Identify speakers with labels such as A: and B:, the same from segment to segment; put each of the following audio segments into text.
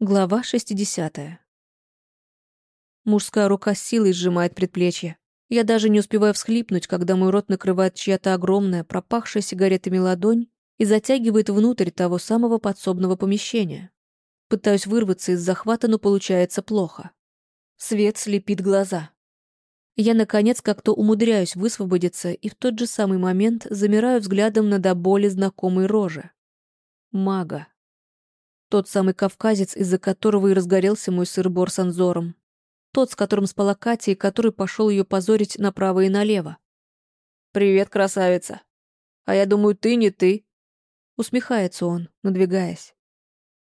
A: Глава 60. Мужская рука с силой сжимает предплечье. Я даже не успеваю всхлипнуть, когда мой рот накрывает чья-то огромная, пропахшая сигаретами ладонь и затягивает внутрь того самого подсобного помещения. Пытаюсь вырваться из захвата, но получается плохо. Свет слепит глаза. Я, наконец, как-то умудряюсь высвободиться и в тот же самый момент замираю взглядом на до боли знакомой рожи. Мага. Тот самый кавказец, из-за которого и разгорелся мой сыр-бор с Анзором. Тот, с которым спала Катя и который пошел ее позорить направо и налево.
B: «Привет, красавица. А я думаю, ты не ты».
A: Усмехается он, надвигаясь.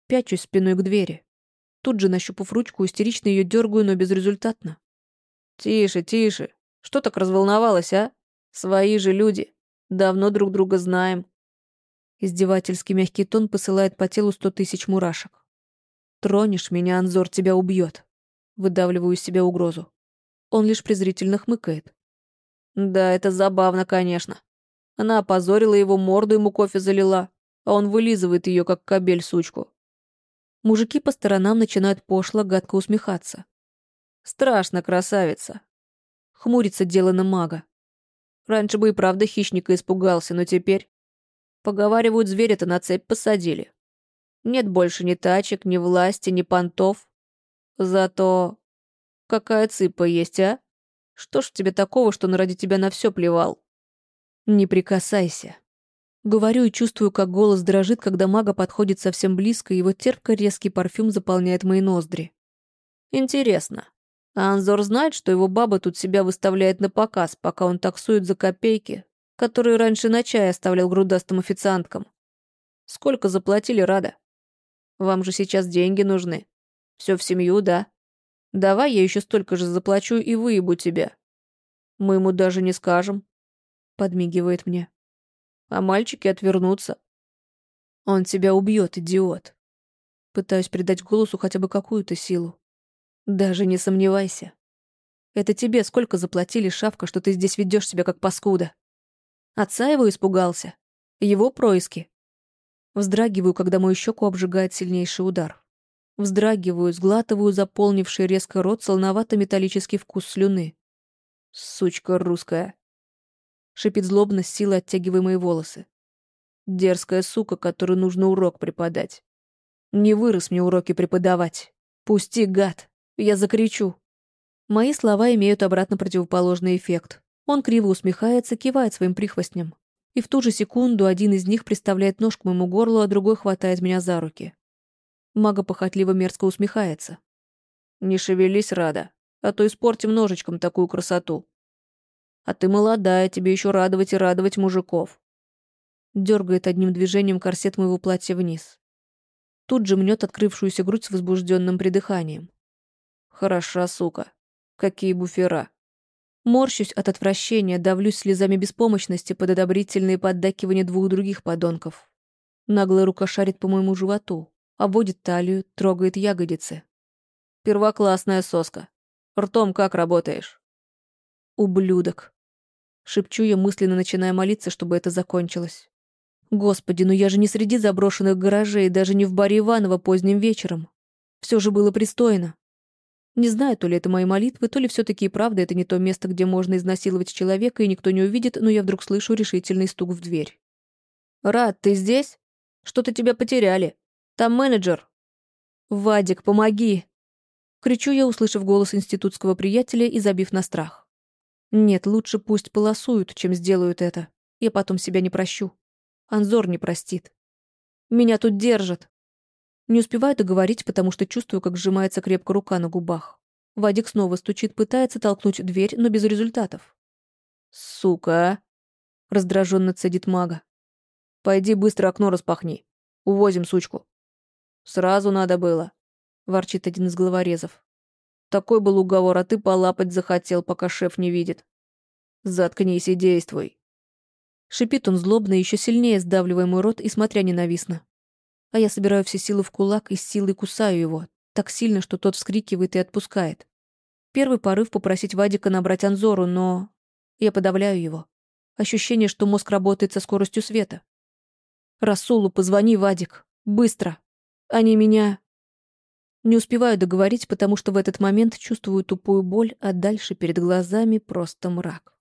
A: Пячусь спиной к двери. Тут же, нащупав ручку, истерично ее дергаю, но безрезультатно.
B: «Тише, тише. Что так разволновалась, а? Свои же люди. Давно друг друга знаем.
A: Издевательский мягкий тон посылает по телу сто тысяч мурашек. «Тронешь меня, Анзор тебя убьет. Выдавливаю из себя угрозу. Он лишь презрительно хмыкает.
B: «Да, это забавно, конечно. Она опозорила его, морду ему кофе залила, а он вылизывает ее, как кобель, сучку».
A: Мужики по сторонам начинают пошло, гадко усмехаться.
B: «Страшно, красавица!»
A: Хмурится дело на мага.
B: Раньше бы и правда хищника испугался, но теперь... Поговаривают, зверя-то на цепь посадили. Нет больше ни тачек, ни власти, ни понтов. Зато... Какая цыпа есть, а? Что ж тебе такого, что он ради тебя на все плевал?
A: Не прикасайся. Говорю и чувствую, как голос дрожит, когда мага подходит совсем близко, и его терпко-резкий парфюм заполняет мои ноздри.
B: Интересно, а Анзор знает, что его баба тут себя выставляет на показ, пока он таксует за копейки, которую раньше на чай оставлял грудастым официанткам. Сколько заплатили, Рада? Вам же сейчас деньги нужны. Все в семью, да? Давай я еще столько же заплачу и выебу тебя. Мы ему даже не скажем. Подмигивает мне. А мальчики отвернутся.
A: Он тебя убьет, идиот. Пытаюсь придать голосу хотя бы какую-то силу. Даже не сомневайся. Это тебе сколько заплатили, шавка, что ты здесь ведешь себя как паскуда? Отца его испугался. Его происки. Вздрагиваю, когда мою щеку обжигает сильнейший удар. Вздрагиваю, сглатываю заполнивший резко рот солоновато-металлический вкус слюны.
B: «Сучка русская!»
A: Шипит злобно, с силой оттягивая мои волосы.
B: «Дерзкая сука, которой нужно урок преподать.
A: Не вырос мне уроки преподавать. Пусти, гад! Я закричу!» Мои слова имеют обратно противоположный эффект. Он криво усмехается, кивает своим прихвостням. И в ту же секунду один из них приставляет нож к моему горлу, а другой хватает меня за руки. Мага похотливо мерзко усмехается.
B: «Не шевелись, Рада, а то испортим ножичком такую красоту. А ты молодая, тебе еще радовать и радовать мужиков».
A: Дергает одним движением корсет моего платья вниз. Тут же мнет открывшуюся грудь с возбужденным придыханием.
B: «Хороша, сука. Какие буфера!»
A: Морщусь от отвращения, давлюсь слезами беспомощности под одобрительные поддакивания двух других подонков. Наглая рука шарит по моему животу, обводит талию, трогает ягодицы.
B: «Первоклассная соска. Ртом как работаешь?»
A: «Ублюдок!» Шепчу я, мысленно начиная молиться, чтобы это закончилось. «Господи, ну я же не среди заброшенных гаражей, даже не в баре Иванова поздним вечером. Все же было пристойно. Не знаю, то ли это мои молитвы, то ли все-таки и правда это не то место, где можно изнасиловать человека, и никто не увидит, но я вдруг слышу решительный стук в дверь.
B: «Рад, ты здесь? Что-то тебя потеряли. Там менеджер».
A: «Вадик, помоги!» Кричу я, услышав голос институтского приятеля и забив на страх. Нет, лучше пусть полосуют, чем сделают это. Я потом себя не прощу. Анзор не простит. Меня тут держат. Не успеваю договорить, потому что чувствую, как сжимается крепко рука на губах. Вадик снова стучит, пытается толкнуть дверь, но без результатов.
B: «Сука!» — раздраженно цедит мага. «Пойди быстро окно распахни. Увозим сучку». «Сразу надо было», — ворчит один из головорезов. «Такой был уговор, а ты полапать захотел, пока шеф не видит. Заткнись и действуй».
A: Шипит он злобно, еще сильнее сдавливая мой рот и смотря ненавистно а я собираю все силы в кулак и с силой кусаю его, так сильно, что тот вскрикивает и отпускает. Первый порыв попросить Вадика набрать Анзору, но я подавляю его. Ощущение, что мозг работает со скоростью света. «Расулу, позвони, Вадик. Быстро. Они меня...» Не успеваю договорить, потому что в этот момент чувствую тупую боль, а дальше перед глазами просто мрак.